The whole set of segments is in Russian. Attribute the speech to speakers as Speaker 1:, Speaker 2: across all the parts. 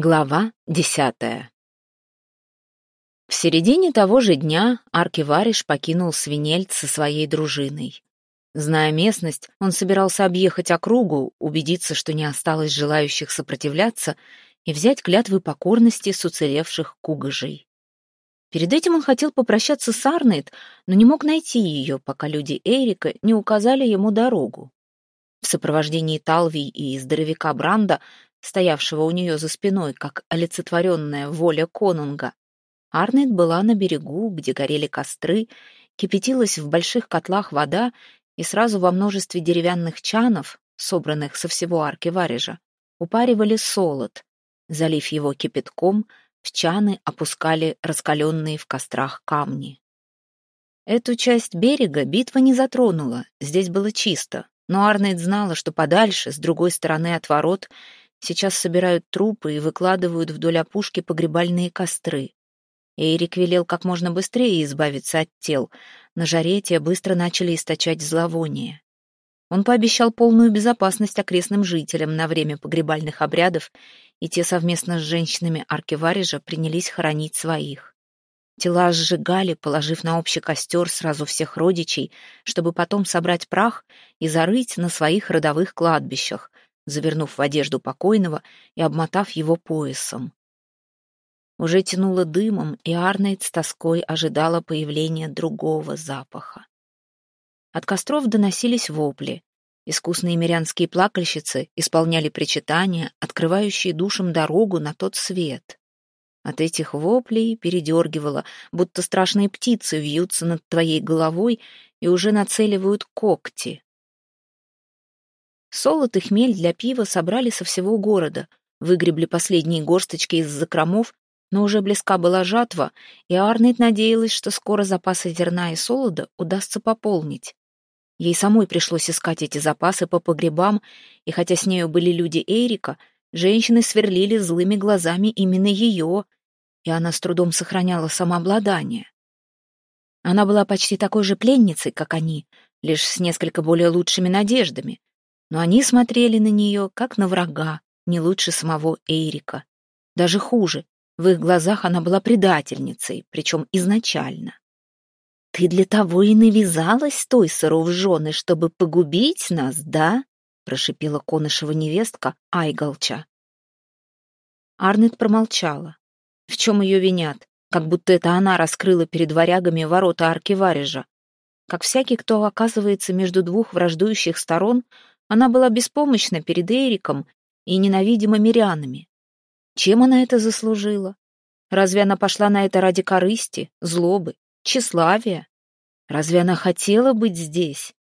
Speaker 1: Глава десятая В середине того же дня Аркивариш покинул Свинельц со своей дружиной. Зная местность, он собирался объехать округу, убедиться, что не осталось желающих сопротивляться, и взять клятвы покорности с уцелевших кугажей. Перед этим он хотел попрощаться с Арнейд, но не мог найти ее, пока люди Эрика не указали ему дорогу. В сопровождении Талви и здоровяка Бранда стоявшего у нее за спиной, как олицетворенная воля конунга. Арнет была на берегу, где горели костры, кипятилась в больших котлах вода, и сразу во множестве деревянных чанов, собранных со всего арки варежа, упаривали солод. Залив его кипятком, в чаны опускали раскаленные в кострах камни. Эту часть берега битва не затронула, здесь было чисто, но Арнейд знала, что подальше, с другой стороны от ворот, Сейчас собирают трупы и выкладывают вдоль опушки погребальные костры. Эрик велел как можно быстрее избавиться от тел. На жаре те быстро начали источать зловоние. Он пообещал полную безопасность окрестным жителям на время погребальных обрядов, и те совместно с женщинами Аркеварежа принялись хоронить своих. Тела сжигали, положив на общий костер сразу всех родичей, чтобы потом собрать прах и зарыть на своих родовых кладбищах, завернув в одежду покойного и обмотав его поясом. Уже тянуло дымом, и Арнейд с тоской ожидала появления другого запаха. От костров доносились вопли. Искусные мирянские плакальщицы исполняли причитания, открывающие душам дорогу на тот свет. От этих воплей передергивало, будто страшные птицы вьются над твоей головой и уже нацеливают когти. Солод и хмель для пива собрали со всего города, выгребли последние горсточки из закромов, но уже близка была жатва, и Арнейд надеялась, что скоро запасы зерна и солода удастся пополнить. Ей самой пришлось искать эти запасы по погребам, и хотя с нею были люди Эрика, женщины сверлили злыми глазами именно ее, и она с трудом сохраняла самообладание. Она была почти такой же пленницей, как они, лишь с несколько более лучшими надеждами но они смотрели на нее, как на врага, не лучше самого Эрика. Даже хуже, в их глазах она была предательницей, причем изначально. «Ты для того и навязалась той сыров жены, чтобы погубить нас, да?» прошипела Конышева невестка Айгалча. Арнет промолчала. В чем ее винят? Как будто это она раскрыла перед варягами ворота арки Варежа. Как всякий, кто оказывается между двух враждующих сторон, она была беспомощна перед Эриком и ненавидима мирянами. Чем она это заслужила? Разве она пошла на это ради корысти, злобы, тщеславия? Разве она хотела быть здесь?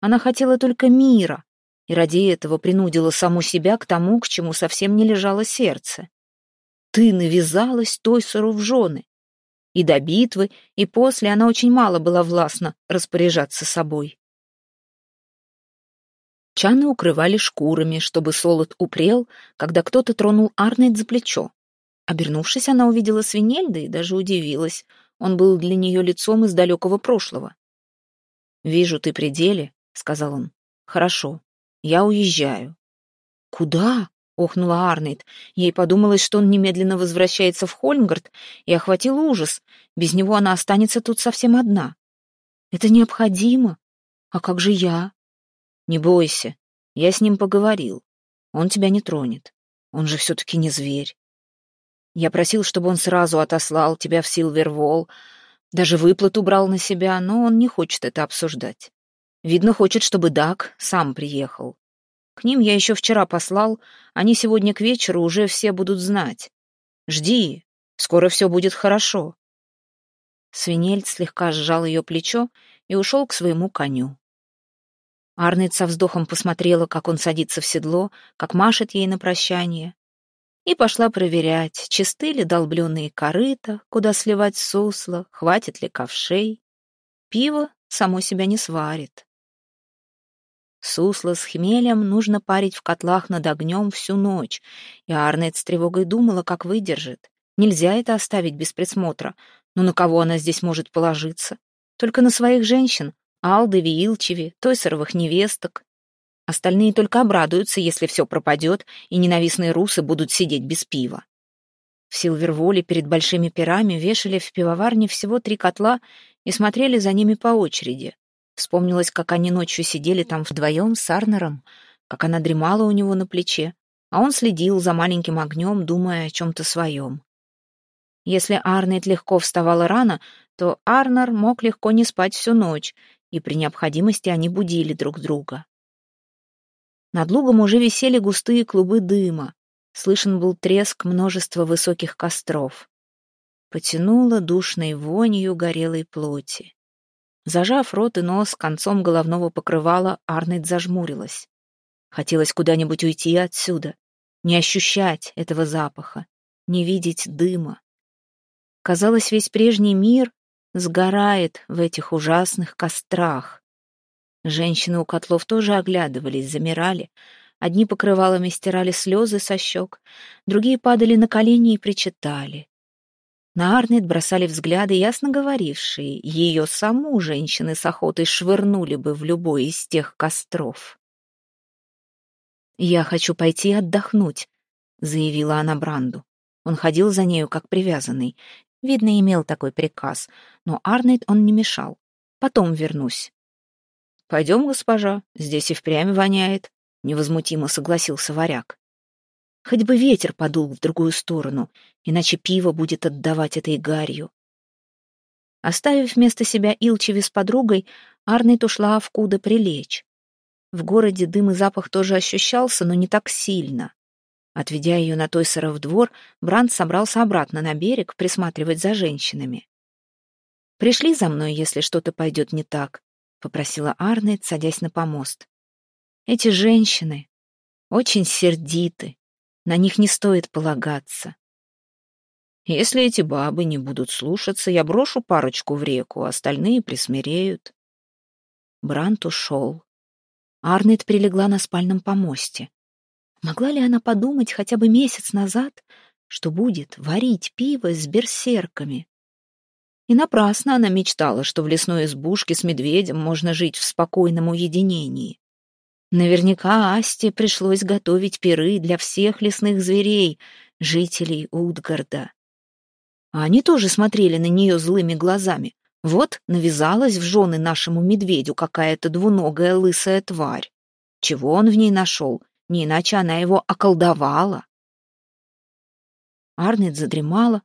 Speaker 1: Она хотела только мира, и ради этого принудила саму себя к тому, к чему совсем не лежало сердце. Ты навязалась той сыров жены. И до битвы, и после она очень мало была властна распоряжаться собой. Чаны укрывали шкурами, чтобы солод упрел, когда кто-то тронул Арнольд за плечо. Обернувшись, она увидела Свинельда и даже удивилась. Он был для нее лицом из далекого прошлого. «Вижу, ты при деле», — сказал он. «Хорошо, я уезжаю». «Куда?» — охнула Арнейд. Ей подумалось, что он немедленно возвращается в Хольмгард, и охватил ужас. Без него она останется тут совсем одна. «Это необходимо. А как же я?» Не бойся, я с ним поговорил. Он тебя не тронет. Он же все-таки не зверь. Я просил, чтобы он сразу отослал тебя в Силвервол, даже выплату брал на себя, но он не хочет это обсуждать. Видно, хочет, чтобы Дак сам приехал. К ним я еще вчера послал, они сегодня к вечеру уже все будут знать. Жди, скоро все будет хорошо. Свинельд слегка сжал ее плечо и ушел к своему коню. Арнет со вздохом посмотрела, как он садится в седло, как машет ей на прощание, и пошла проверять, чисты ли долбленные корыта, куда сливать сусло, хватит ли ковшей. Пиво само себя не сварит. Сусло с хмелем нужно парить в котлах над огнем всю ночь, и Арнет с тревогой думала, как выдержит. Нельзя это оставить без присмотра. Но на кого она здесь может положиться? Только на своих женщин, Алдове, Илчеве, Тойсоровых невесток. Остальные только обрадуются, если все пропадет, и ненавистные русы будут сидеть без пива. В Силверволе перед большими пирами вешали в пивоварне всего три котла и смотрели за ними по очереди. Вспомнилось, как они ночью сидели там вдвоем с Арнером, как она дремала у него на плече, а он следил за маленьким огнем, думая о чем-то своем. Если Арнет легко вставала рано, то Арнер мог легко не спать всю ночь, и при необходимости они будили друг друга. Над лугом уже висели густые клубы дыма, слышен был треск множества высоких костров. Потянуло душной вонью горелой плоти. Зажав рот и нос концом головного покрывала, Арнольд зажмурилась. Хотелось куда-нибудь уйти отсюда, не ощущать этого запаха, не видеть дыма. Казалось, весь прежний мир сгорает в этих ужасных кострах. Женщины у котлов тоже оглядывались, замирали. Одни покрывалами стирали слезы со щек, другие падали на колени и причитали. На Арнет бросали взгляды, ясно говорившие, ее саму женщины с охотой швырнули бы в любой из тех костров. «Я хочу пойти отдохнуть», — заявила она Бранду. Он ходил за нею как привязанный. Видно, имел такой приказ, но Арнет он не мешал. Потом вернусь. «Пойдем, госпожа, здесь и впрямь воняет», — невозмутимо согласился варяг. Хоть бы ветер подул в другую сторону, иначе пиво будет отдавать этой гарью. Оставив вместо себя Илчеви с подругой, Арнет ушла в куда прилечь. В городе дым и запах тоже ощущался, но не так сильно. Отведя ее на Тойсера в двор, Бранд собрался обратно на берег присматривать за женщинами. «Пришли за мной, если что-то пойдет не так», — попросила Арнет, садясь на помост. «Эти женщины очень сердиты, на них не стоит полагаться. Если эти бабы не будут слушаться, я брошу парочку в реку, остальные присмиреют». Брант ушел. Арнет прилегла на спальном помосте. Могла ли она подумать хотя бы месяц назад, что будет варить пиво с берсерками? И напрасно она мечтала, что в лесной избушке с медведем можно жить в спокойном уединении. Наверняка Асте пришлось готовить пиры для всех лесных зверей, жителей Утгарда. А они тоже смотрели на нее злыми глазами. Вот навязалась в жены нашему медведю какая-то двуногая лысая тварь. Чего он в ней нашел? Не иначе она его околдовала. Арнет задремала,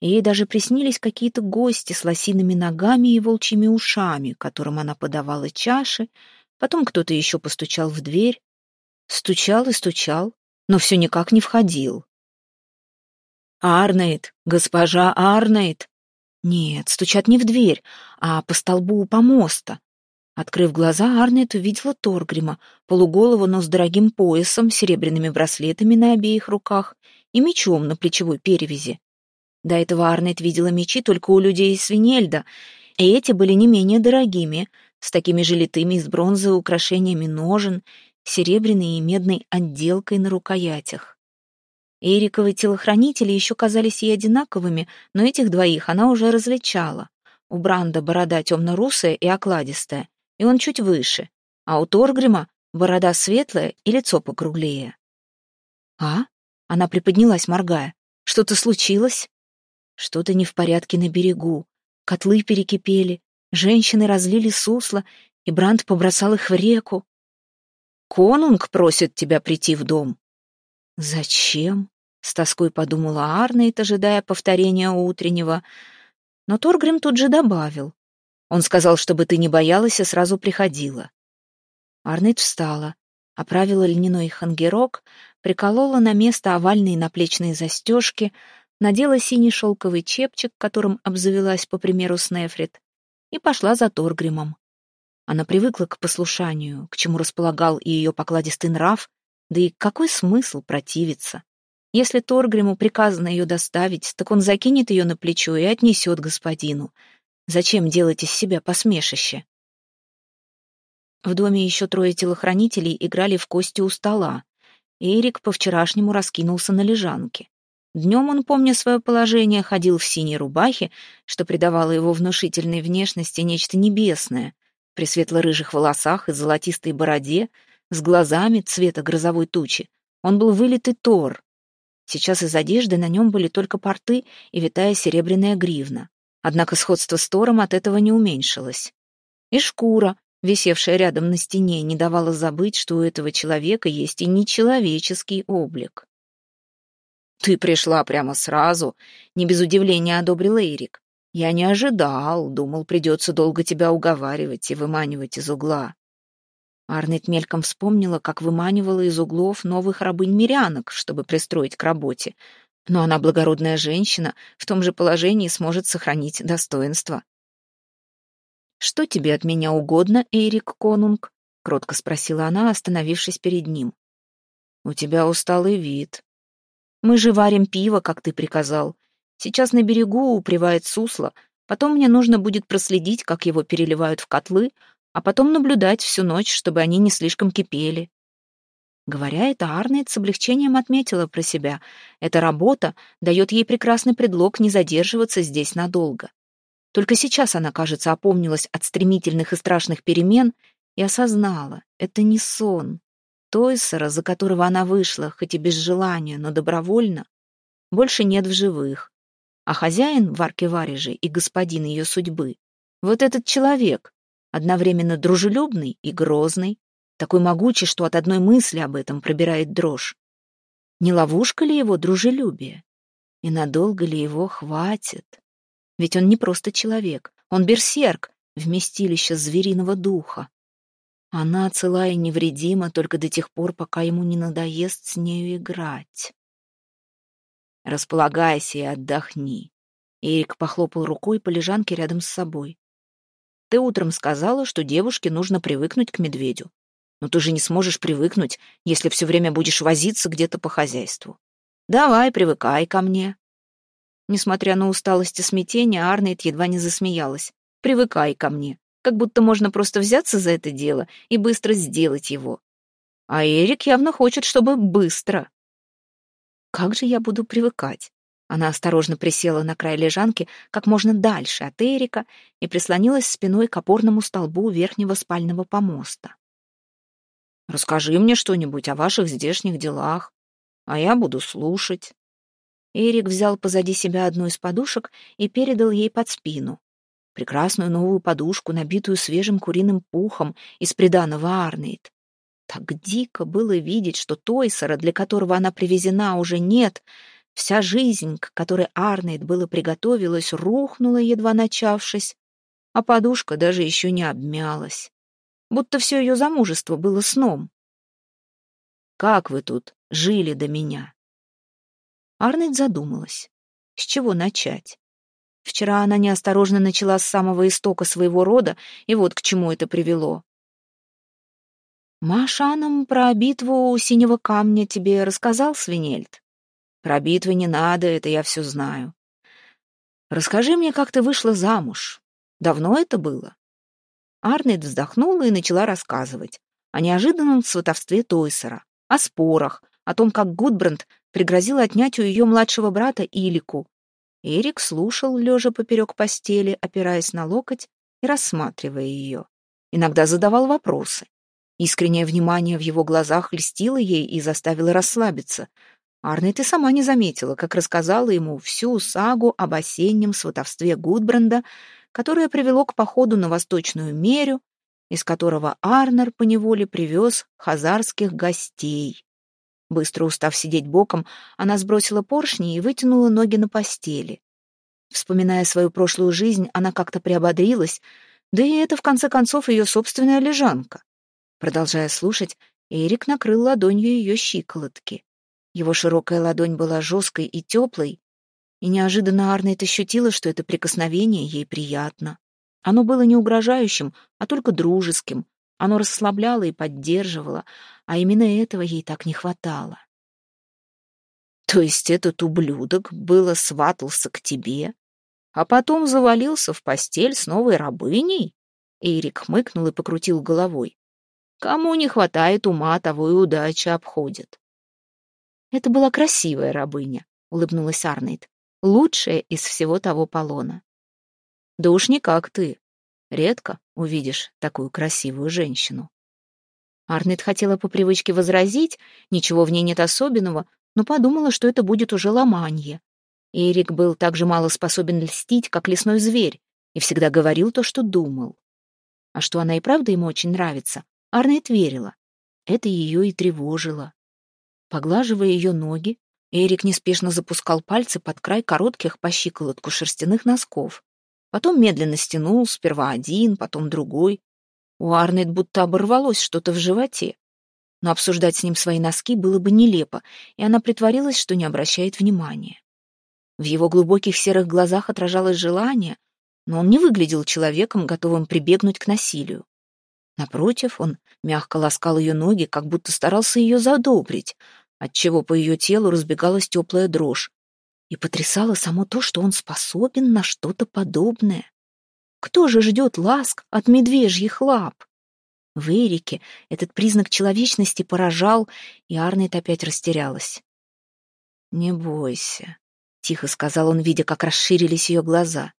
Speaker 1: и ей даже приснились какие-то гости с лосиными ногами и волчьими ушами, которым она подавала чаши, потом кто-то еще постучал в дверь. Стучал и стучал, но все никак не входил. «Арнейд! Госпожа Арнейд!» Нет, стучат не в дверь, а по столбу у помоста. Открыв глаза, Арнет увидела Торгрима, полуголого, но с дорогим поясом, серебряными браслетами на обеих руках и мечом на плечевой перевязи. До этого Арнет видела мечи только у людей из Свинельда, и эти были не менее дорогими, с такими же литыми из бронзы украшениями ножен, серебряной и медной отделкой на рукоятях. Эриковы телохранители еще казались ей одинаковыми, но этих двоих она уже различала. У Бранда борода темно-русая и окладистая, и он чуть выше, а у Торгрима борода светлая и лицо покруглее. «А?» — она приподнялась, моргая. «Что-то случилось?» «Что-то не в порядке на берегу. Котлы перекипели, женщины разлили сусла, и Бранд побросал их в реку. «Конунг просит тебя прийти в дом», «Зачем?» — с тоской подумала Арнейд, ожидая повторения утреннего. Но Торгрим тут же добавил. Он сказал, чтобы ты не боялась и сразу приходила. Арнейд встала, оправила льняной хангерок, приколола на место овальные наплечные застежки, надела синий шелковый чепчик, которым обзавелась по примеру Снефрит, и пошла за Торгримом. Она привыкла к послушанию, к чему располагал и ее покладистый нрав, да и какой смысл противиться? Если Торгриму приказано ее доставить, так он закинет ее на плечо и отнесет господину. Зачем делать из себя посмешище? В доме еще трое телохранителей играли в кости у стола. Эрик по-вчерашнему раскинулся на лежанке. Днем он, помня свое положение, ходил в синей рубахе, что придавало его внушительной внешности нечто небесное, при светло-рыжих волосах и золотистой бороде — с глазами цвета грозовой тучи. Он был вылитый Тор. Сейчас из одежды на нем были только порты и витая серебряная гривна. Однако сходство с Тором от этого не уменьшилось. И шкура, висевшая рядом на стене, не давала забыть, что у этого человека есть и нечеловеческий облик. «Ты пришла прямо сразу», — не без удивления одобрил Эрик. «Я не ожидал, думал, придется долго тебя уговаривать и выманивать из угла». Арнет мельком вспомнила, как выманивала из углов новых рабынь-мирянок, чтобы пристроить к работе. Но она благородная женщина, в том же положении сможет сохранить достоинство. «Что тебе от меня угодно, Эрик Конунг?» — кротко спросила она, остановившись перед ним. «У тебя усталый вид. Мы же варим пиво, как ты приказал. Сейчас на берегу упревает сусло, потом мне нужно будет проследить, как его переливают в котлы, а потом наблюдать всю ночь, чтобы они не слишком кипели. Говоря это, Арнейд с облегчением отметила про себя. Эта работа дает ей прекрасный предлог не задерживаться здесь надолго. Только сейчас она, кажется, опомнилась от стремительных и страшных перемен и осознала — это не сон. Тойсера, за которого она вышла, хоть и без желания, но добровольно, больше нет в живых. А хозяин в арке Варежи и господин ее судьбы — вот этот человек, одновременно дружелюбный и грозный, такой могучий, что от одной мысли об этом пробирает дрожь. Не ловушка ли его дружелюбие? И надолго ли его хватит? Ведь он не просто человек, он берсерк, вместилище звериного духа. Она цела и невредима только до тех пор, пока ему не надоест с нею играть. «Располагайся и отдохни», Эрик похлопал рукой по лежанке рядом с собой. Ты утром сказала, что девушке нужно привыкнуть к медведю. Но ты же не сможешь привыкнуть, если все время будешь возиться где-то по хозяйству. Давай, привыкай ко мне. Несмотря на усталость и смятение, Арнейд едва не засмеялась. Привыкай ко мне. Как будто можно просто взяться за это дело и быстро сделать его. А Эрик явно хочет, чтобы быстро. Как же я буду привыкать? Она осторожно присела на край лежанки как можно дальше от Эрика и прислонилась спиной к опорному столбу верхнего спального помоста. «Расскажи мне что-нибудь о ваших здешних делах, а я буду слушать». Эрик взял позади себя одну из подушек и передал ей под спину. Прекрасную новую подушку, набитую свежим куриным пухом из приданого Арнейд. Так дико было видеть, что Тойсера, для которого она привезена, уже нет — Вся жизнь, к которой Арнейд было приготовилась, рухнула, едва начавшись, а подушка даже еще не обмялась. Будто все ее замужество было сном. «Как вы тут жили до меня?» Арнольд задумалась. С чего начать? Вчера она неосторожно начала с самого истока своего рода, и вот к чему это привело. «Машаном про битву синего камня тебе рассказал Свинельд?» Про битвы не надо, это я все знаю. Расскажи мне, как ты вышла замуж. Давно это было?» Арнет вздохнула и начала рассказывать о неожиданном сватовстве Тойсера, о спорах, о том, как Гудбранд пригрозил отнять у ее младшего брата Илику. Эрик слушал, лежа поперек постели, опираясь на локоть и рассматривая ее. Иногда задавал вопросы. Искреннее внимание в его глазах льстило ей и заставило расслабиться. Арнет и сама не заметила, как рассказала ему всю сагу об осеннем сватовстве Гудбранда, которое привело к походу на Восточную Мерю, из которого Арнер поневоле привез хазарских гостей. Быстро устав сидеть боком, она сбросила поршни и вытянула ноги на постели. Вспоминая свою прошлую жизнь, она как-то приободрилась, да и это, в конце концов, ее собственная лежанка. Продолжая слушать, Эрик накрыл ладонью ее щиколотки. Его широкая ладонь была жесткой и теплой, и неожиданно Арнейд ощутила, что это прикосновение ей приятно. Оно было не угрожающим, а только дружеским. Оно расслабляло и поддерживало, а именно этого ей так не хватало. То есть этот ублюдок было сватался к тебе, а потом завалился в постель с новой рабыней? Эрик хмыкнул и покрутил головой. Кому не хватает ума, того и удача обходит. «Это была красивая рабыня», — улыбнулась Арнейд. «Лучшая из всего того полона». «Да уж не как ты. Редко увидишь такую красивую женщину». Арнейд хотела по привычке возразить, ничего в ней нет особенного, но подумала, что это будет уже ломанье. Эрик был так же мало способен льстить, как лесной зверь, и всегда говорил то, что думал. А что она и правда ему очень нравится, Арнет верила. Это ее и тревожило. Поглаживая ее ноги, Эрик неспешно запускал пальцы под край коротких по щиколотку шерстяных носков. Потом медленно стянул, сперва один, потом другой. У Арнет будто оборвалось что-то в животе. Но обсуждать с ним свои носки было бы нелепо, и она притворилась, что не обращает внимания. В его глубоких серых глазах отражалось желание, но он не выглядел человеком, готовым прибегнуть к насилию. Напротив, он мягко ласкал ее ноги, как будто старался ее задобрить, отчего по ее телу разбегалась теплая дрожь. И потрясало само то, что он способен на что-то подобное. Кто же ждет ласк от медвежьих лап? В Эрике этот признак человечности поражал, и Арнет опять растерялась. «Не бойся», — тихо сказал он, видя, как расширились ее глаза.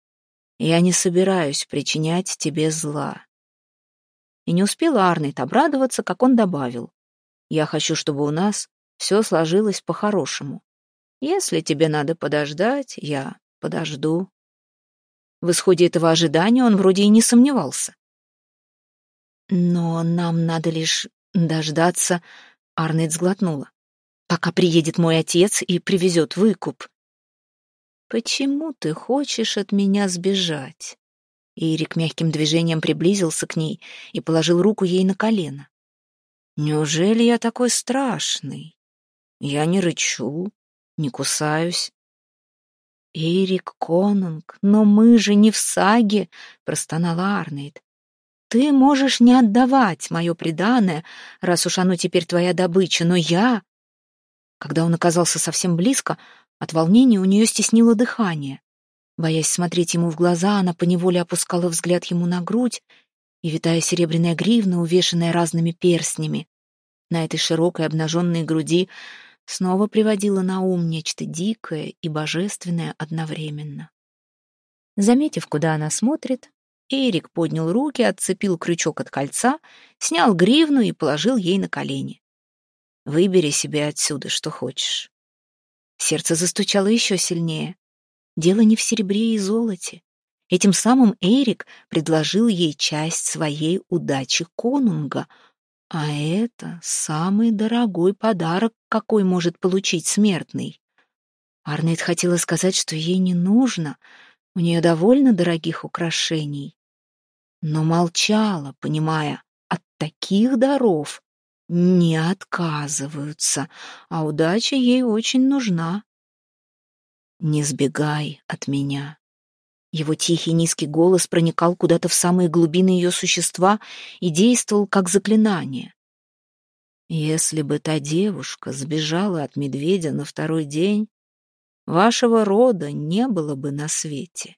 Speaker 1: «Я не собираюсь причинять тебе зла». И не успела Арнет обрадоваться, как он добавил. «Я хочу, чтобы у нас все сложилось по-хорошему. Если тебе надо подождать, я подожду». В исходе этого ожидания он вроде и не сомневался. «Но нам надо лишь дождаться...» Арнет сглотнула. «Пока приедет мой отец и привезет выкуп». «Почему ты хочешь от меня сбежать?» Ирик мягким движением приблизился к ней и положил руку ей на колено. «Неужели я такой страшный? Я не рычу, не кусаюсь». «Эрик Конунг, но мы же не в саге!» — простонала Арнейд. «Ты можешь не отдавать мое преданное, раз уж оно теперь твоя добыча, но я...» Когда он оказался совсем близко, от волнения у нее стеснило дыхание. Боясь смотреть ему в глаза, она поневоле опускала взгляд ему на грудь, и, витая серебряная гривна, увешанная разными перстнями, на этой широкой обнаженной груди снова приводила на ум нечто дикое и божественное одновременно. Заметив, куда она смотрит, Эрик поднял руки, отцепил крючок от кольца, снял гривну и положил ей на колени. «Выбери себе отсюда, что хочешь». Сердце застучало еще сильнее. Дело не в серебре и золоте. Этим самым Эрик предложил ей часть своей удачи конунга, а это самый дорогой подарок, какой может получить смертный. Арнет хотела сказать, что ей не нужно, у нее довольно дорогих украшений, но молчала, понимая, от таких даров не отказываются, а удача ей очень нужна. «Не сбегай от меня». Его тихий низкий голос проникал куда-то в самые глубины ее существа и действовал как заклинание. «Если бы та девушка сбежала от медведя на второй день, вашего рода не было бы на свете».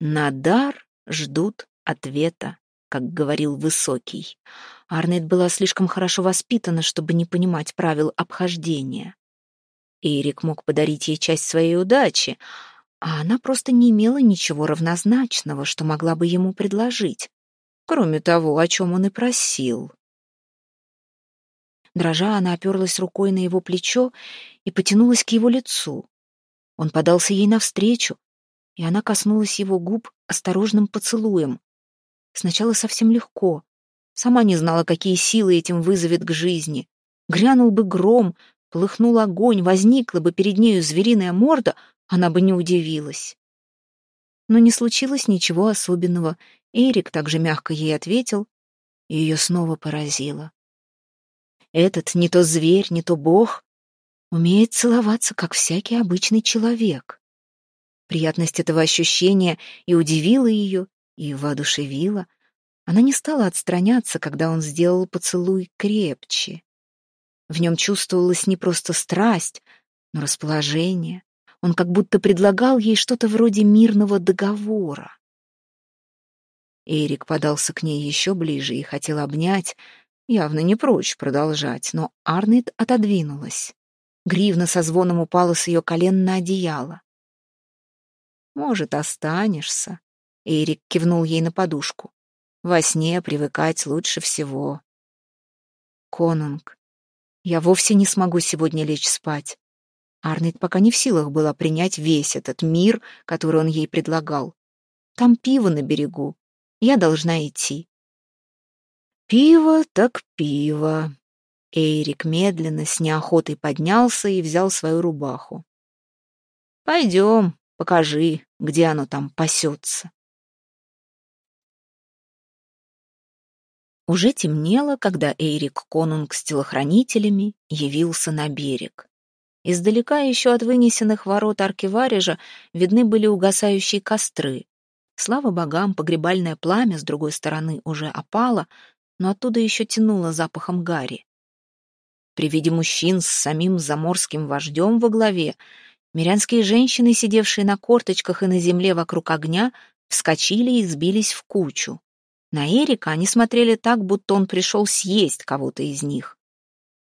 Speaker 1: На дар ждут ответа, как говорил Высокий. Арнет была слишком хорошо воспитана, чтобы не понимать правил обхождения. Эрик мог подарить ей часть своей удачи, а она просто не имела ничего равнозначного, что могла бы ему предложить, кроме того, о чем он и просил. Дрожа, она оперлась рукой на его плечо и потянулась к его лицу. Он подался ей навстречу, и она коснулась его губ осторожным поцелуем. Сначала совсем легко. Сама не знала, какие силы этим вызовет к жизни. Грянул бы гром, Полыхнул огонь, возникла бы перед нею звериная морда, она бы не удивилась. Но не случилось ничего особенного. Эрик также мягко ей ответил, и ее снова поразило. Этот не то зверь, не то бог умеет целоваться, как всякий обычный человек. Приятность этого ощущения и удивила ее, и воодушевила. Она не стала отстраняться, когда он сделал поцелуй крепче. В нем чувствовалась не просто страсть, но расположение. Он как будто предлагал ей что-то вроде мирного договора. Эрик подался к ней еще ближе и хотел обнять, явно не прочь продолжать, но Арнет отодвинулась. Гривна со звоном упала с ее колен на одеяло. «Может, останешься?» Эрик кивнул ей на подушку. «Во сне привыкать лучше всего». Конунг Я вовсе не смогу сегодня лечь спать. Арнет пока не в силах была принять весь этот мир, который он ей предлагал. Там пиво на берегу. Я должна идти. Пиво так пиво. Эрик медленно, с неохотой поднялся и взял свою рубаху. Пойдем, покажи, где оно там пасется. Уже темнело, когда Эйрик Конунг с телохранителями явился на берег. Издалека еще от вынесенных ворот арки Варежа видны были угасающие костры. Слава богам, погребальное пламя с другой стороны уже опало, но оттуда еще тянуло запахом гари. При виде мужчин с самим заморским вождем во главе, мирянские женщины, сидевшие на корточках и на земле вокруг огня, вскочили и сбились в кучу. На Эрика они смотрели так, будто он пришел съесть кого-то из них.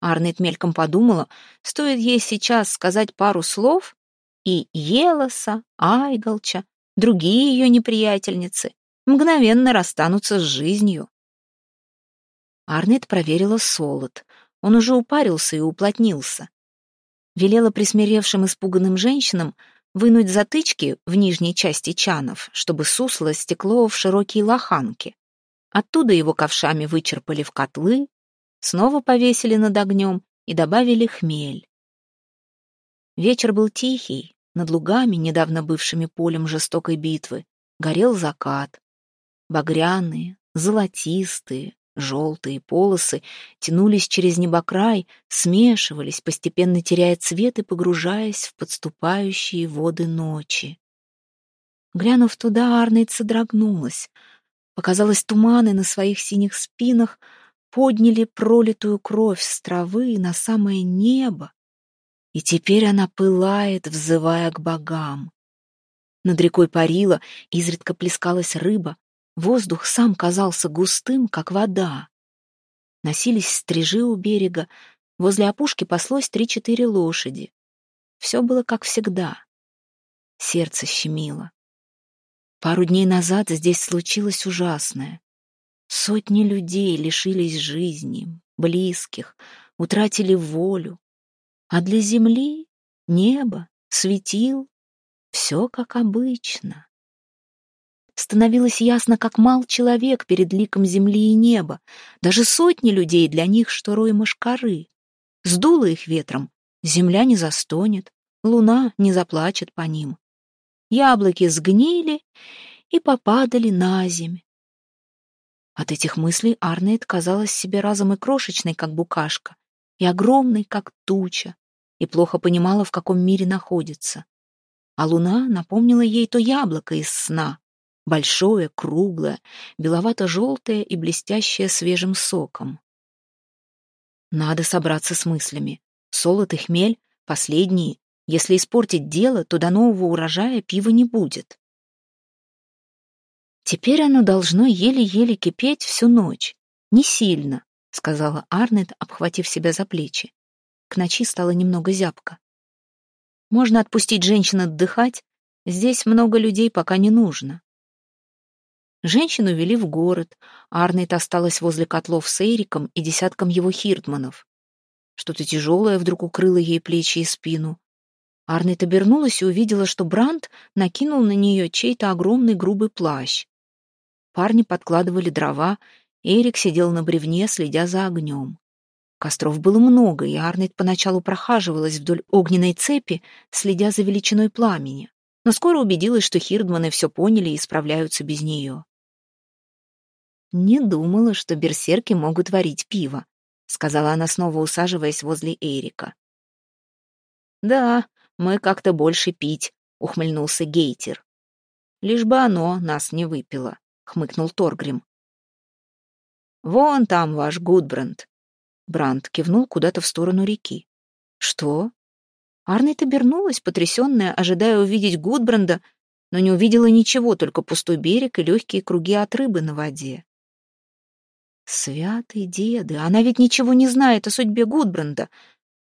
Speaker 1: Арнет мельком подумала, стоит ей сейчас сказать пару слов, и Елоса, Айгалча, другие ее неприятельницы мгновенно расстанутся с жизнью. Арнет проверила солод. Он уже упарился и уплотнился. Велела присмиревшим испуганным женщинам вынуть затычки в нижней части чанов, чтобы сусло стекло в широкие лоханки. Оттуда его ковшами вычерпали в котлы, снова повесили над огнем и добавили хмель. Вечер был тихий, над лугами, недавно бывшими полем жестокой битвы, горел закат. Багряные, золотистые, желтые полосы тянулись через небокрай, смешивались, постепенно теряя цвет и погружаясь в подступающие воды ночи. Глянув туда, Арнейд содрогнулась — Показалось, туманы на своих синих спинах подняли пролитую кровь с травы на самое небо, и теперь она пылает, взывая к богам. Над рекой парила, изредка плескалась рыба, воздух сам казался густым, как вода. Носились стрижи у берега, возле опушки паслось три-четыре лошади. Все было как всегда. Сердце щемило. Пару дней назад здесь случилось ужасное. Сотни людей лишились жизни, близких, утратили волю. А для земли небо, светил, все как обычно. Становилось ясно, как мал человек перед ликом земли и неба. Даже сотни людей для них, что рой мошкары. Сдуло их ветром, земля не застонет, луна не заплачет по ним. Яблоки сгнили и попадали на земь. От этих мыслей Арнейд казалась себе разом и крошечной, как букашка, и огромной, как туча, и плохо понимала, в каком мире находится. А луна напомнила ей то яблоко из сна, большое, круглое, беловато-желтое и блестящее свежим соком. Надо собраться с мыслями. Солод и хмель — последние, если испортить дело, то до нового урожая пива не будет. Теперь оно должно еле-еле кипеть всю ночь. Не сильно, сказала Арнет, обхватив себя за плечи. К ночи стало немного зябко. Можно отпустить женщин отдыхать, здесь много людей пока не нужно. Женщину вели в город, Арнет осталась возле котлов с Эриком и десятком его хирдманов. Что-то тяжелое вдруг укрыло ей плечи и спину. Арнет обернулась и увидела, что Бранд накинул на нее чей-то огромный грубый плащ. Парни подкладывали дрова, Эрик сидел на бревне, следя за огнем. Костров было много, и Арнет поначалу прохаживалась вдоль огненной цепи, следя за величиной пламени, но скоро убедилась, что хирдманы все поняли и справляются без нее. «Не думала, что берсерки могут варить пиво», — сказала она, снова усаживаясь возле Эрика. «Да, мы как-то больше пить», — ухмыльнулся Гейтер. «Лишь бы оно нас не выпило», — хмыкнул Торгрим. «Вон там ваш Гудбранд». Бранд кивнул куда-то в сторону реки. «Что?» Арнет обернулась, потрясенная, ожидая увидеть Гудбранда, но не увидела ничего, только пустой берег и легкие круги от рыбы на воде. Святые деды, она ведь ничего не знает о судьбе Гудбранда.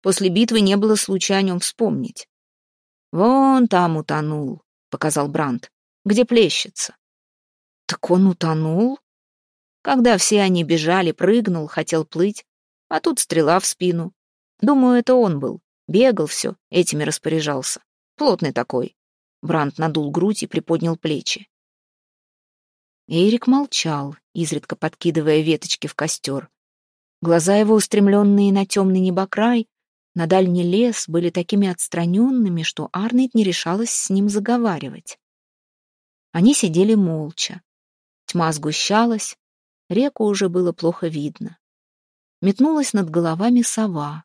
Speaker 1: После битвы не было случая о нем вспомнить. «Вон там утонул», — показал Бранд. «Где плещется?» «Так он утонул?» Когда все они бежали, прыгнул, хотел плыть, а тут стрела в спину. Думаю, это он был. Бегал все, этими распоряжался. Плотный такой. Брант надул грудь и приподнял плечи. Эрик молчал, изредка подкидывая веточки в костер. Глаза его, устремленные на темный небокрай, на дальний лес, были такими отстраненными, что Арнейд не решалась с ним заговаривать. Они сидели молча. Тьма сгущалась, реку уже было плохо видно. Метнулась над головами сова.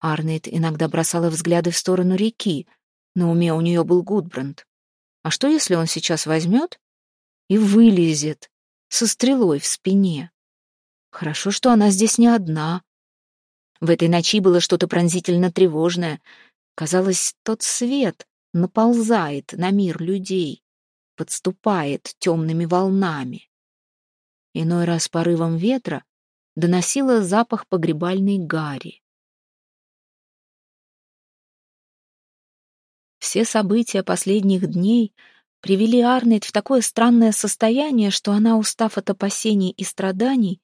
Speaker 1: Арнейд иногда бросала взгляды в сторону реки. На уме у нее был Гудбранд. А что, если он сейчас возьмет и вылезет со стрелой в спине? Хорошо, что она здесь не одна. В этой ночи было что-то пронзительно тревожное. Казалось, тот свет наползает на мир людей, подступает темными волнами. Иной раз порывом ветра доносило запах погребальной гари. Все события последних дней привели Арнет в такое странное состояние, что она, устав от опасений и страданий,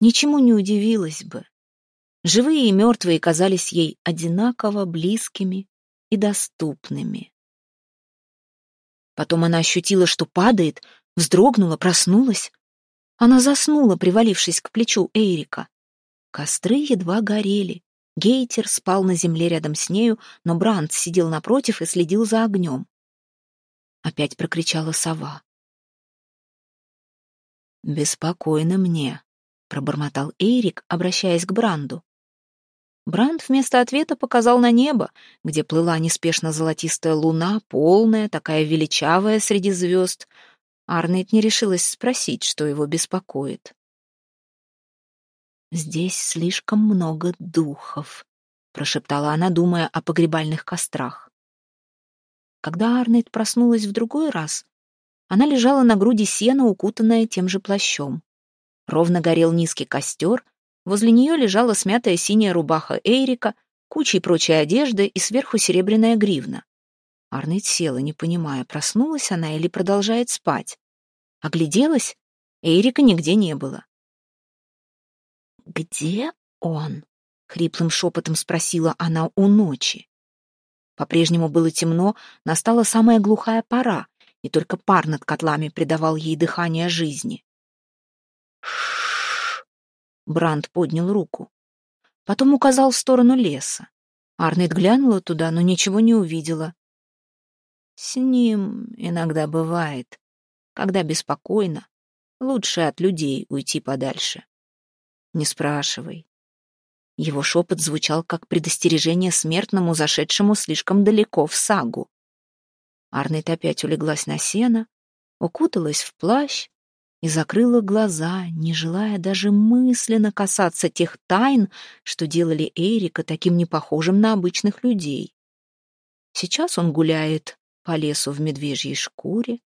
Speaker 1: ничему не удивилась бы. Живые и мертвые казались ей одинаково близкими и доступными. Потом она ощутила, что падает, вздрогнула, проснулась. Она заснула, привалившись к плечу Эйрика. Костры едва горели. Гейтер спал на земле рядом с нею, но Бранд сидел напротив и следил за огнем. Опять прокричала сова. «Беспокойно мне», — пробормотал Эйрик, обращаясь к Бранду. Бранд вместо ответа показал на небо, где плыла неспешно золотистая луна, полная, такая величавая среди звезд. Арнейд не решилась спросить, что его беспокоит. «Здесь слишком много духов», — прошептала она, думая о погребальных кострах. Когда Арнейд проснулась в другой раз, она лежала на груди сена, укутанная тем же плащом. Ровно горел низкий костер, возле нее лежала смятая синяя рубаха Эйрика, кучей прочей одежды и сверху серебряная гривна. Арнейд села, не понимая, проснулась она или продолжает спать. Огляделась, Эйрика нигде не было. «Где он?» — хриплым шепотом спросила она у ночи. По-прежнему было темно, настала самая глухая пора, и только пар над котлами придавал ей дыхание жизни. Бранд поднял руку. Потом указал в сторону леса. Арнет глянула туда, но ничего не увидела. С ним иногда бывает, когда беспокойно, лучше от людей уйти подальше. Не спрашивай. Его шепот звучал как предостережение смертному, зашедшему слишком далеко в сагу. Арнет опять улеглась на сено, укуталась в плащ и закрыла глаза, не желая даже мысленно касаться тех тайн, что делали Эрика таким непохожим на обычных людей. Сейчас он гуляет по лесу в медвежьей шкуре,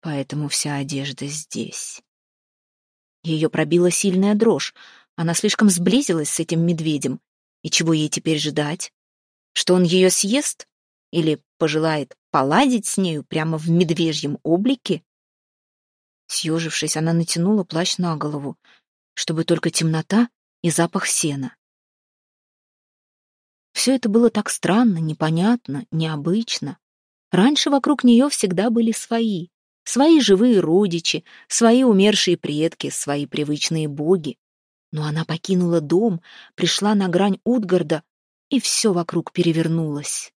Speaker 1: поэтому вся одежда здесь. Ее пробила сильная дрожь. Она слишком сблизилась с этим медведем. И чего ей теперь ждать? Что он ее съест? Или пожелает поладить с нею прямо в медвежьем облике? Съежившись, она натянула плащ на голову, чтобы только темнота и запах сена. Все это было так странно, непонятно, необычно. Раньше вокруг нее всегда были свои. Свои живые родичи, свои умершие предки, свои привычные боги. Но она покинула дом, пришла на грань Утгарда, и все вокруг перевернулось.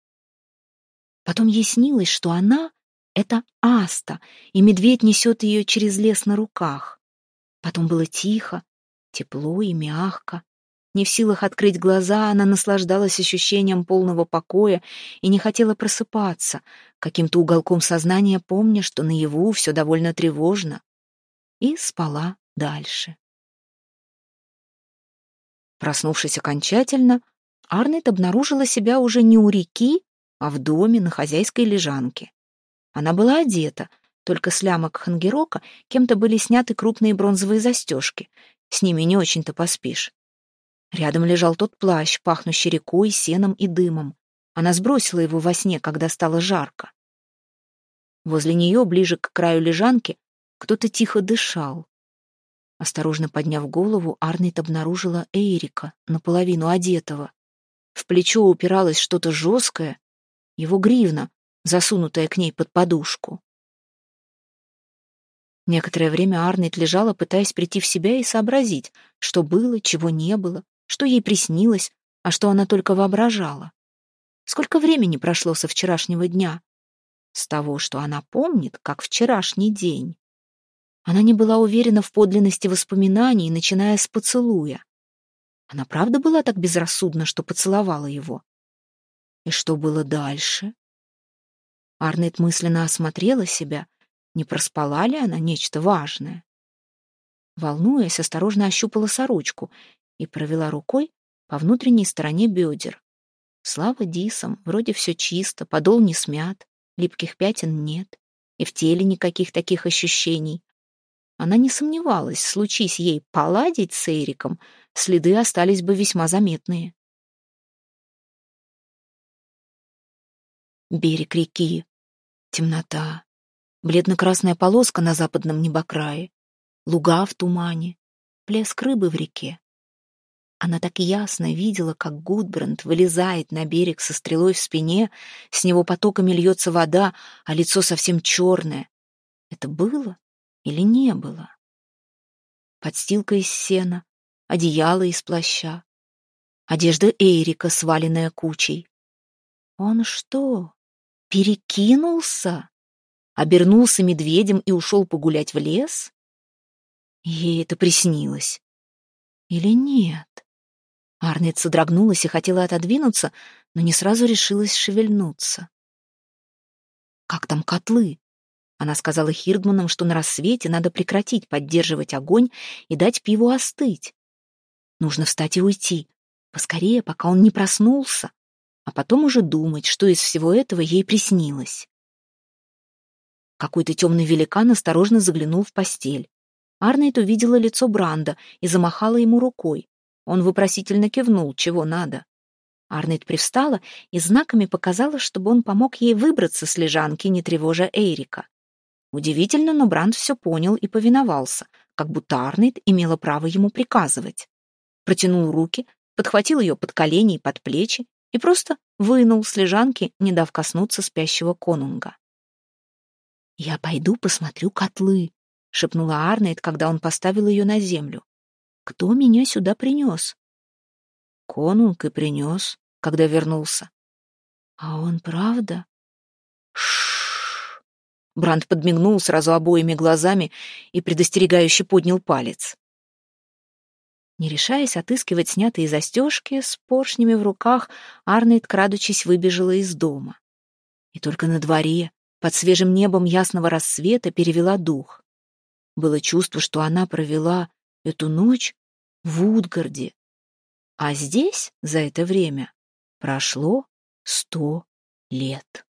Speaker 1: Потом ей снилось, что она — это Аста, и медведь несет ее через лес на руках. Потом было тихо, тепло и мягко. Не в силах открыть глаза, она наслаждалась ощущением полного покоя и не хотела просыпаться, каким-то уголком сознания помня, что наяву все довольно тревожно, и спала дальше. Проснувшись окончательно, Арнет обнаружила себя уже не у реки, а в доме на хозяйской лежанке. Она была одета, только с лямок хангерока кем-то были сняты крупные бронзовые застежки. С ними не очень-то поспишь. Рядом лежал тот плащ, пахнущий рекой, сеном и дымом. Она сбросила его во сне, когда стало жарко. Возле нее, ближе к краю лежанки, кто-то тихо дышал. Осторожно подняв голову, Арнет обнаружила Эйрика, наполовину одетого. В плечо упиралось что-то жесткое, его гривна, засунутая к ней под подушку. Некоторое время Арнет лежала, пытаясь прийти в себя и сообразить, что было, чего не было, что ей приснилось, а что она только воображала. Сколько времени прошло со вчерашнего дня? С того, что она помнит, как вчерашний день. Она не была уверена в подлинности воспоминаний, начиная с поцелуя. Она правда была так безрассудна, что поцеловала его? И что было дальше? Арнет мысленно осмотрела себя — не проспала ли она нечто важное? Волнуясь, осторожно ощупала сорочку и провела рукой по внутренней стороне бедер. Слава дисам, вроде все чисто, подол не смят, липких пятен нет, и в теле никаких таких ощущений. Она не сомневалась, случись ей поладить с Эриком, следы остались бы весьма заметные. Берег реки, темнота, бледно-красная полоска на западном небокрае, луга в тумане, плеск рыбы в реке. Она так ясно видела, как Гудбранд вылезает на берег со стрелой в спине, с него потоками льется вода, а лицо совсем черное. Это было или не было? Подстилка из сена, одеяло из плаща, одежда Эрика, сваленная кучей. Он что, перекинулся? обернулся медведем и ушел погулять в лес? Ей это приснилось. Или нет? Арнет содрогнулась и хотела отодвинуться, но не сразу решилась шевельнуться. «Как там котлы?» Она сказала Хирдманам, что на рассвете надо прекратить поддерживать огонь и дать пиву остыть. Нужно встать и уйти, поскорее, пока он не проснулся, а потом уже думать, что из всего этого ей приснилось. Какой-то темный великан осторожно заглянул в постель. Арнейд увидела лицо Бранда и замахала ему рукой. Он вопросительно кивнул, чего надо. Арнейд привстала и знаками показала, чтобы он помог ей выбраться с лежанки, не тревожа Эрика. Удивительно, но Бранд все понял и повиновался, как будто Арнейд имела право ему приказывать. Протянул руки, подхватил ее под колени и под плечи и просто вынул с лежанки, не дав коснуться спящего конунга. «Я пойду посмотрю котлы», — шепнула Арнейд, когда он поставил ее на землю. «Кто меня сюда принес?» «Конунг и принес, когда вернулся». «А он правда?» Шш. Бранд подмигнул сразу обоими глазами и предостерегающе поднял палец. Не решаясь отыскивать снятые застежки, с поршнями в руках Арнейд, крадучись, выбежала из дома. И только на дворе, под свежим небом ясного рассвета перевела дух. Было чувство, что она провела эту ночь в Утгарде. А здесь за это время прошло сто лет.